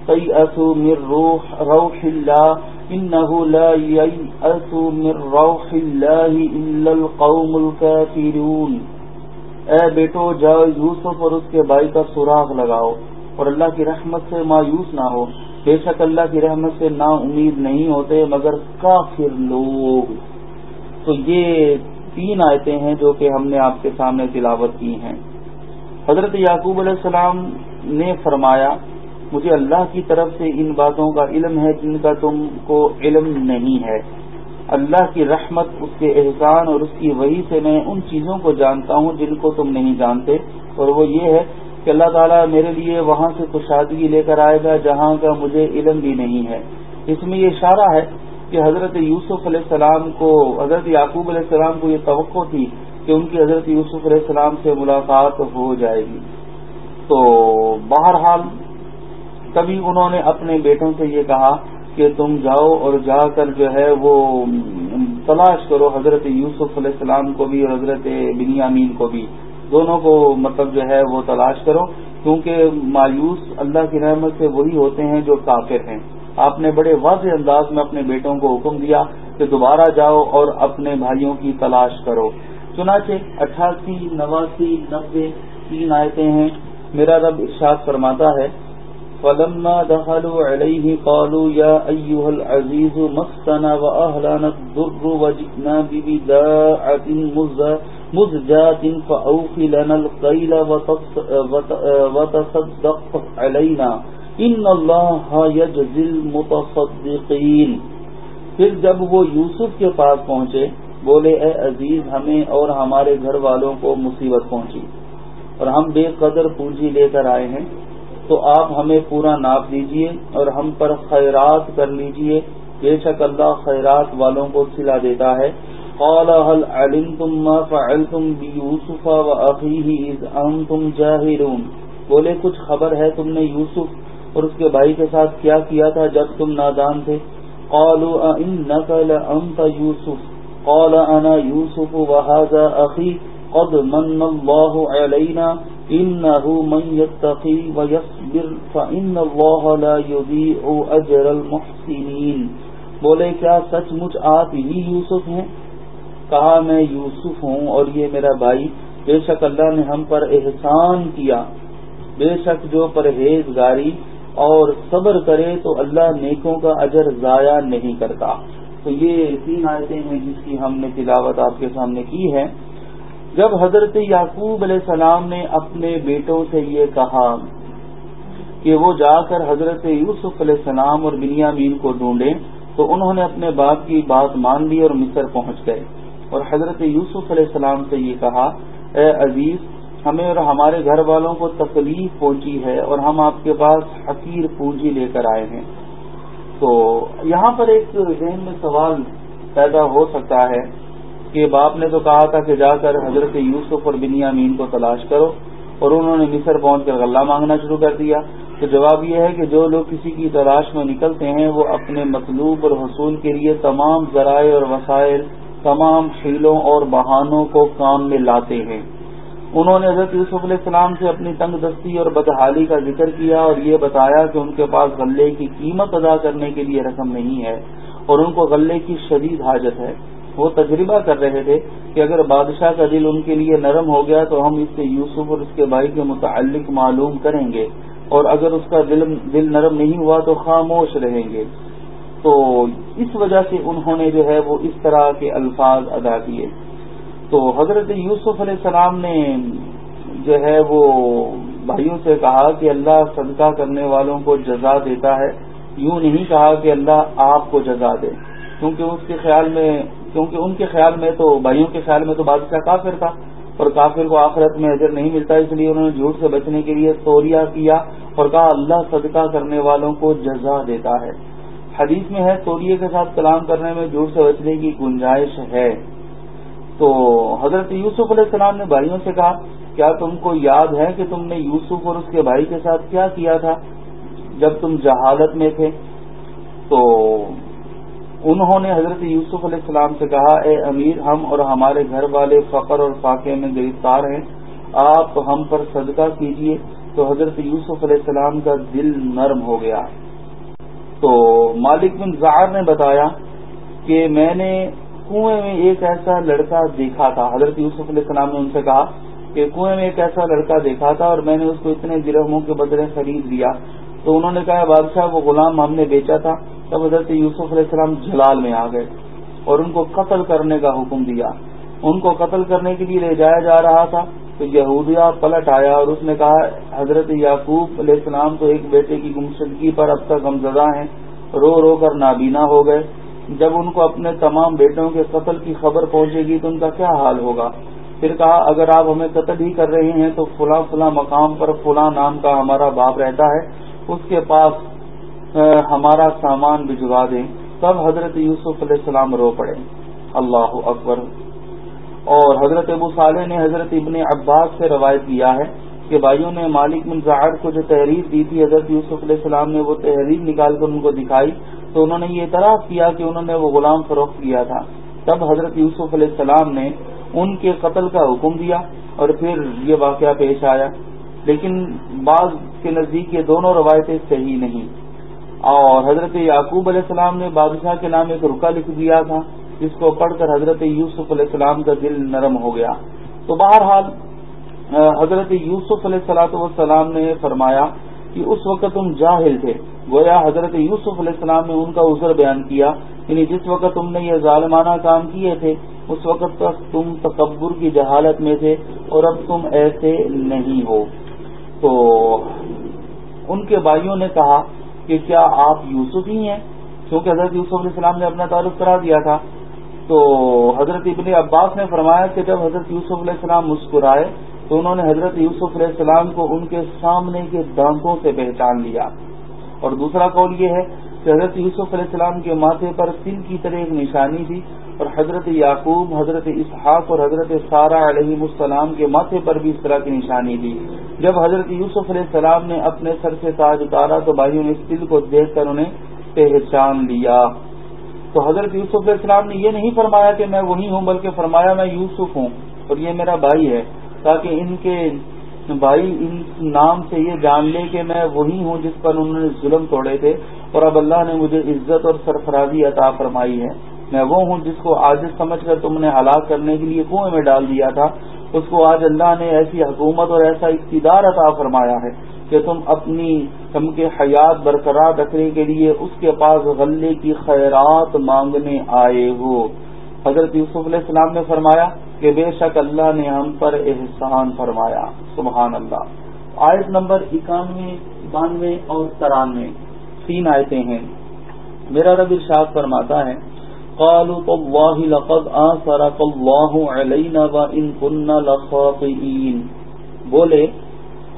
تيأسوا من روح روح الله انه لا ييأس من روح الله الا القوم الكافرون اے بیٹو، جاؤ یوسف اور اس کے بھائی کا سراغ لگاؤ اور اللہ کی رحمت سے مایوس نہ ہو۔ بے شک اللہ کی رحمت سے نا امید نہیں ہوتے، مگر کافر لوگ۔ تو یہ تین آیتیں ہیں جو کہ ہم نے آپ کے سامنے تلاوت کی ہیں۔ حضرت یعقوب علیہ السلام نے فرمایا، مجھے اللہ کی طرف سے ان باتوں کا علم ہے جن کا تم کو علم نہیں ہے۔ اللہ کی رحمت، اس کے احسان اور اس کی وحی سے میں ان چیزوں کو جانتا ہوں جن کو تم نہیں جانتے۔ اور وہ یہ ہے کہ اللہ تعالیٰ میرے لیے وہاں سے کشادگی لے کر آئے گا جہاں کا مجھے علم بھی نہیں ہے۔ اس میں یہ اشارہ ہے کہ حضرت یوسف علیہ السلام کو، حضرت یعقوب علیہ السلام کو یہ توقع تھی کہ ان کی حضرت یوسف علیہ السلام سے ملاقات ہو جائے گی۔ تو بہرحال کبھی انہوں نے اپنے بیٹوں سے یہ کہا کہ تم جاؤ اور جا کر جو ہے وہ تلاش کرو حضرت یوسف علیہ السلام کو بھی اور حضرت بنیامین کو بھی۔ دونوں کو مطلب جو ہے وہ تلاش کرو، کیونکہ مایوس اللہ کی رحمت سے وہی ہوتے ہیں جو کافر ہیں۔ آپ نے بڑے واضح انداز میں اپنے بیٹوں کو حکم دیا کہ دوبارہ جاؤ اور اپنے بھائیوں کی تلاش کرو۔ چنانچہ اٹھاسی، نواسی نبے تین آیتیں ہیں۔ میرا رب ارشاد فرماتا ہے، فلما دخلوا عليه قالوا يا أيها العزيز مسنا وأهلنا الضر وجئنا ببداعة مزجات فأوفي لنا القيل وتصدق علينا. ان اللہ يجزي المتصدقين. پھر جب وہ یوسف کے پاس پہنچے، بولے، اے عزیز، ہمیں اور ہمارے گھر والوں کو مصیبت پہنچی اور ہم بے قدر پونجی لے کر آئے ہیں، تو آپ ہمیں پورا ناپ دیجیے اور ہم پر خیرات کر لیجیے۔ بے شک اللہ خیرات والوں کو سلا دیتا ہے۔ قال هل علمتم ما فعلتم بيوسف واخيه اذ انتم جاهلون بولے کچھ خبر ہے تم نے یوسف اور اس کے بھائی کے ساتھ کیا کیا تھا جب تم نادان تھے قالوا انك لانت يوسف قال انا يوسف وهذا اخي قد من الله علينا انه من يتقي ويصبر فان الله لا يضيع اجر المحسنين بولے کیا سچ مچ آپ ہی یوسف ہیں کہا میں یوسف ہوں اور یہ میرا بھائی، بے شک اللہ نے ہم پر احسان کیا۔ بے شک جو پرہیز گاری اور صبر کرے تو اللہ نیکوں کا اجر ضائع نہیں کرتا۔ تو یہ تین آیتیں ہیں جس کی ہم نے تلاوت آپ کے سامنے کی ہے۔ جب حضرت یعقوب علیہ السلام نے اپنے بیٹوں سے یہ کہا کہ وہ جا کر حضرت یوسف علیہ السلام اور بنیامین کو ڈھونڈیں، تو انہوں نے اپنے باپ کی بات مان لی اور مصر پہنچ گئے۔ اور حضرت یوسف علیہ السلام سے یہ کہا، اے عزیز، ہمیں اور ہمارے گھر والوں کو تکلیف پہنچی ہے اور ہم آپ کے پاس حقیر پونجی لے کر آئے ہیں۔ تو یہاں پر ایک ذہن میں سوال پیدا ہو سکتا ہے کہ باپ نے تو کہا تھا کہ جا کر حضرت یوسف اور بنیامین کو تلاش کرو اور انہوں نے مصر پہنچ کر غلہ مانگنا شروع کر دیا۔ تو جواب یہ ہے کہ جو لوگ کسی کی تلاش میں نکلتے ہیں، وہ اپنے مطلوب اور حصول کے لیے تمام ذرائع اور وسائل تمام خیلوں اور بہانوں کو کام میں لاتے ہیں۔ انہوں نے حضرت یوسف علیہ السلام سے اپنی تنگ دستی اور بدحالی کا ذکر کیا اور یہ بتایا کہ ان کے پاس غلے کی قیمت ادا کرنے کے لیے رقم نہیں ہے اور ان کو غلے کی شدید حاجت ہے۔ وہ تجربہ کر رہے تھے کہ اگر بادشاہ کا دل ان کے لیے نرم ہو گیا تو ہم اس سے یوسف اور اس کے بھائی کے متعلق معلوم کریں گے اور اگر اس کا دل نرم نہیں ہوا تو خاموش رہیں گے۔ تو اس وجہ سے انہوں نے جو ہے وہ اس طرح کے الفاظ ادا کیے۔ تو حضرت یوسف علیہ السلام نے جو ہے وہ بھائیوں سے کہا کہ اللہ صدقہ کرنے والوں کو جزا دیتا ہے۔ یوں نہیں کہا کہ اللہ آپ کو جزا دے۔ کیونکہ اس کے خیال میں، کیونکہ ان کے خیال میں تو، بھائیوں کے خیال میں تو بادشاہ کافر تھا۔ اور کافر کو آخرت میں اجر نہیں ملتا، اس لیے انہوں نے جھوٹ سے بچنے کے لیے توریہ کیا اور کہا اللہ صدقہ کرنے والوں کو جزا دیتا ہے۔ حدیث میں ہے توریے کے ساتھ کلام کرنے میں جھوٹ سے بچنے کی گنجائش ہے۔ تو حضرت یوسف علیہ السلام نے بھائیوں سے کہا، کیا تم کو یاد ہے کہ تم نے یوسف اور اس کے بھائی کے ساتھ کیا کیا تھا جب تم جہالت میں تھے؟ تو انہوں نے حضرت یوسف علیہ السلام سے کہا، اے امیر، ہم اور ہمارے گھر والے فقر اور فاقے میں گرفتار ہیں، آپ ہم پر صدقہ کیجیے۔ تو حضرت یوسف علیہ السلام کا دل نرم ہو گیا۔ تو مالک بن زار نے بتایا کہ میں نے کنویں میں ایک ایسا لڑکا دیکھا تھا۔ حضرت یوسف علیہ السلام نے ان سے کہا کہ کنویں میں ایک ایسا لڑکا دیکھا تھا اور میں نے اس کو اتنے درہموں کے بدلے خرید لیا۔ تو انہوں نے کہا، بادشاہ، وہ غلام ہم نے بیچا تھا۔ تب حضرت یوسف علیہ السلام جلال میں آ گئے اور ان کو قتل کرنے کا حکم دیا۔ ان کو قتل کرنے کے لیے لے جایا جا رہا تھا۔ تو یہودیہ پلٹ آیا اور اس نے کہا، حضرت یعقوب علیہ السلام تو ایک بیٹے کی گمشدگی پر اب تک غمزدہ ہیں، رو رو کر نابینا ہو گئے۔ جب ان کو اپنے تمام بیٹوں کے قتل کی خبر پہنچے گی تو ان کا کیا حال ہوگا؟ پھر کہا، اگر آپ ہمیں قتل ہی کر رہے ہیں تو فلاں فلاں مقام پر فلاں نام کا ہمارا باپ رہتا ہے، اس کے پاس ہمارا سامان بھجوا دیں۔ تب حضرت یوسف علیہ السلام رو پڑے۔ اللہ اکبر۔ اور حضرت ابو صالح نے حضرت ابن عباس سے روایت کیا ہے کہ بھائیوں نے مالک بن زہر کو جو تحریر دی تھی، حضرت یوسف علیہ السلام نے وہ تحریر نکال کر ان کو دکھائی تو انہوں نے یہ اعتراف کیا کہ انہوں نے وہ غلام فروخت کیا تھا۔ تب حضرت یوسف علیہ السلام نے ان کے قتل کا حکم دیا اور پھر یہ واقعہ پیش آیا۔ لیکن بعض کے نزدیک یہ دونوں روایتیں صحیح نہیں۔ اور حضرت یعقوب علیہ السلام نے بادشاہ کے نام ایک رکا لکھ دیا تھا۔ جس کو پڑھ کر حضرت یوسف علیہ السلام کا دل نرم ہو گیا۔ تو بہرحال حضرت یوسف علیہ السلاۃ والسلام نے فرمایا کہ اس وقت تم جاہل تھے۔ گویا حضرت یوسف علیہ السلام نے ان کا عذر بیان کیا۔ یعنی جس وقت تم نے یہ ظالمانہ کام کیے تھے، اس وقت تک تم تکبر کی جہالت میں تھے اور اب تم ایسے نہیں ہو۔ تو ان کے بھائیوں نے کہا کہ کیا آپ یوسف ہی ہیں؟ کیونکہ حضرت یوسف علیہ السلام نے اپنا تعارف کرا دیا تھا۔ تو حضرت ابن عباس نے فرمایا کہ جب حضرت یوسف علیہ السلام مسکرائے تو انہوں نے حضرت یوسف علیہ السلام کو ان کے سامنے کے دانتوں سے پہچان لیا۔ اور دوسرا قول یہ ہے کہ حضرت یوسف علیہ السلام کے ماتھے پر تل کی طرح ایک نشانی تھی اور حضرت یعقوب، حضرت اسحاق اور حضرت سارا علیہ السلام کے ماتھے پر بھی اس طرح کی نشانی تھی۔ جب حضرت یوسف علیہ السلام نے اپنے سر سے تاج اتارا تو بھائیوں نے اس تل کو دیکھ کر انہیں پہچان لیا۔ تو حضرت یوسف علیہ السلام نے یہ نہیں فرمایا کہ میں وہی ہوں، بلکہ فرمایا میں یوسف ہوں اور یہ میرا بھائی ہے، تاکہ ان کے بھائی ان نام سے یہ جان لے کہ میں وہی ہوں جس پر انہوں نے ظلم توڑے تھے۔ اور اب اللہ نے مجھے عزت اور سرفرازی عطا فرمائی ہے۔ میں وہ ہوں جس کو آج سمجھ کر تم نے ہلاک کرنے کے لیے کنویں میں ڈال دیا تھا۔ اس کو آج اللہ نے ایسی حکومت اور ایسا اقتدار عطا فرمایا ہے۔ کہ تم اپنی کم کے حیات برقرار رکھنے کے لیے اس کے پاس غلے کی خیرات مانگنے آئے ہو۔ حضرت یوسف علیہ السلام نے فرمایا کہ بے شک اللہ نے ہم پر احسان فرمایا۔ سبحان اللہ۔ آیت نمبر اکانوے بانوے اور ترانوے۔ تین آیتیں ہیں۔ میرا رب ارشاد فرماتا ہے، قالوا تالله لقد آثرك الله علينا وإن كنا لخاطئين بولے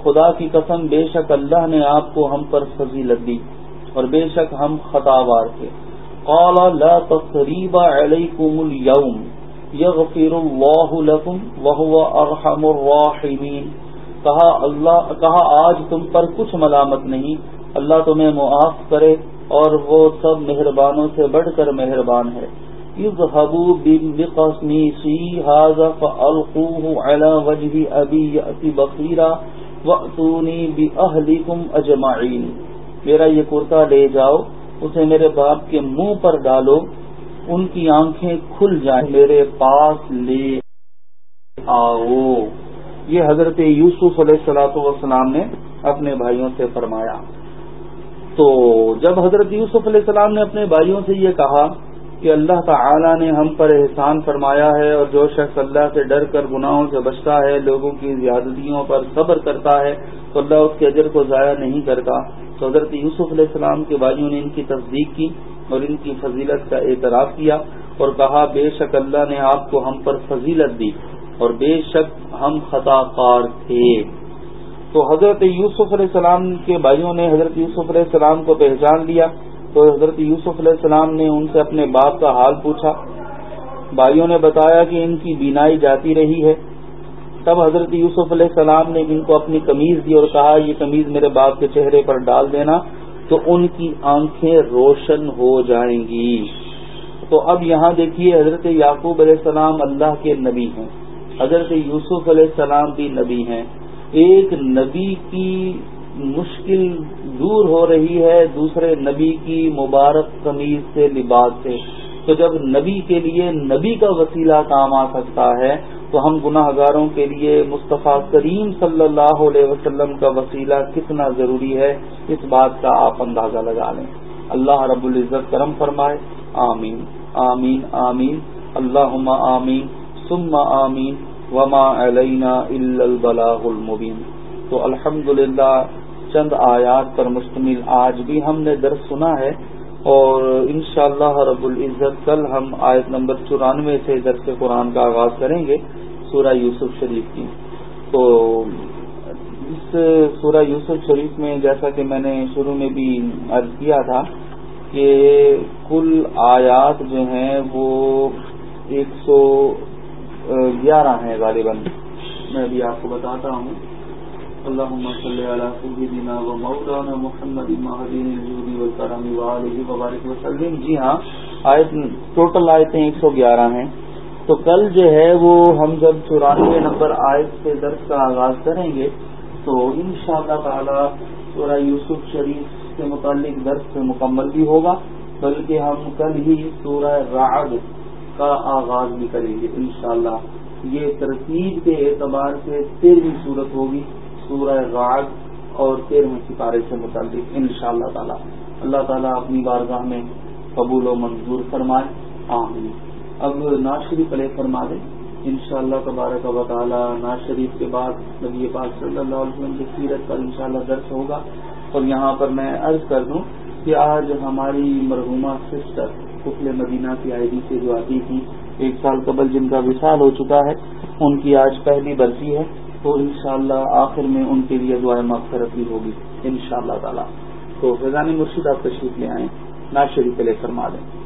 خدا کی قسم بے شک اللہ نے آپ کو ہم پر فضیلت دی اور بے شک ہم خطاوار تھے۔ قال، لا تصریب علیکم اليوم یغفر اللہ لکم وهو ارحم الراحمین کہا، اللہ، کہا، آج تم پر کچھ ملامت نہیں، اللہ تمہیں معاف کرے اور وہ سب مہربانوں سے بڑھ کر مہربان ہے۔ اذهبوا بقسميسي هذا فألقوه على وجه أبي يأتي بصيرا۔ وأتوني بأهلكم أجمعين۔ میرا یہ کرتا لے جاؤ، اسے میرے باپ کے منہ پر ڈالو، ان کی آنکھیں کھل جائیں، میرے پاس لے آؤ۔ یہ حضرت یوسف علیہ السلاۃ والسلام نے اپنے بھائیوں سے فرمایا۔ تو جب حضرت یوسف علیہ السلام نے اپنے بھائیوں سے یہ کہا کہ اللہ تعالی نے ہم پر احسان فرمایا ہے اور جو شخص اللہ سے ڈر کر گناہوں سے بچتا ہے، لوگوں کی زیادتیوں پر صبر کرتا ہے، تو اللہ اس کے اجر کو ضائع نہیں کرتا۔ تو حضرت یوسف علیہ السلام کے بھائیوں نے ان کی تصدیق کی اور ان کی فضیلت کا اعتراف کیا اور کہا، بے شک اللہ نے آپ کو ہم پر فضیلت دی اور بے شک ہم خطا کار تھے۔ تو حضرت یوسف علیہ السلام کے بھائیوں نے حضرت یوسف علیہ السلام کو پہچان لیا۔ تو حضرت یوسف علیہ السلام نے ان سے اپنے باپ کا حال پوچھا۔ بھائیوں نے بتایا کہ ان کی بینائی جاتی رہی ہے۔ تب حضرت یوسف علیہ السلام نے ان کو اپنی قمیض دی اور کہا، یہ قمیض میرے باپ کے چہرے پر ڈال دینا تو ان کی آنکھیں روشن ہو جائیں گی۔ تو اب یہاں دیکھیے، حضرت یعقوب علیہ السلام اللہ کے نبی ہیں۔ حضرت یوسف علیہ السلام بھی نبی ہیں۔ ایک نبی کی مشکل دور ہو رہی ہے دوسرے نبی کی مبارک قمیض سے لباس سے۔ تو جب نبی کے لیے نبی کا وسیلہ کام آ سکتا ہے، تو ہم گناہ گاروں کے لیے مصطفیٰ کریم صلی اللہ علیہ وسلم کا وسیلہ کتنا ضروری ہے، اس بات کا آپ اندازہ لگا لیں۔ اللہ رب العزت کرم فرمائے۔ آمین آمین آمین۔ اللہ آمین، ثم آمین۔ وما علینا البلاغ المبین۔ تو الحمد چند آیات پر مشتمل۔ آج بھی ہم نے درس سنا ہے اور انشاءاللہ اللہ رب العزت کل ہم آیت نمبر چورانوے سے درس قرآن کا آغاز کریں گے، سورہ یوسف شریف کی۔ تو اس سورہ یوسف شریف میں جیسا کہ میں نے شروع میں بھی عرض کیا تھا کہ کل آیات جو ہیں وہ ایک سو گیارہ ہیں غالباً۔ میں بھی آپ کو بتاتا ہوں۔ اللهم صل على سيدنا ومولانا محمد المهدي الجود والكرم وعليه وبارك وسلم. جی ہاں آیت ٹوٹل آیتیں 111 ہیں۔ تو کل جو ہے وہ ہم جب چورانوے نمبر آیت سے درس کا آغاز کریں گے، تو انشاءاللہ تعالی سورہ یوسف شریف سے متعلق درس مکمل بھی ہوگا، بلکہ ہم کل ہی سورہ رعد کا آغاز بھی کریں گے انشاءاللہ۔ یہ ترتیب کے اعتبار سے تیرہویں صورت ہوگی۔ سورہ راگ اور تیرہویں سپارے سے متعلق ان شاء اللہ تعالیٰ. اللہ تعالیٰ اپنی بارگاہ میں قبول و منظور فرمائے. آمین. اب ناز شریف علیہ فرما دیں. ان شاء اللہ تبارک و تعالیٰ ناز شریف کے بعد نبی پاک صلی اللہ علیہ وسلم کی سیرت پر ان شاء اللہ درس ہوگا. اور یہاں پر میں عرض کر دوں کہ آج ہماری مرحومہ سسٹر کفل مدینہ کی آئی ڈی سے جو آتی تھی ایک سال قبل جن کا وصال ہو چکا ہے، ان کی آج پہلی برسی ہے۔ تو انشاءاللہ آخر میں ان کے لیے دعائیں مغفرت بھی ہوگی ان شاء اللہ تعالیٰ۔ تو فیضان مرشید آپ تشریف لے آئیں، ناز شریف لے فرما دیں۔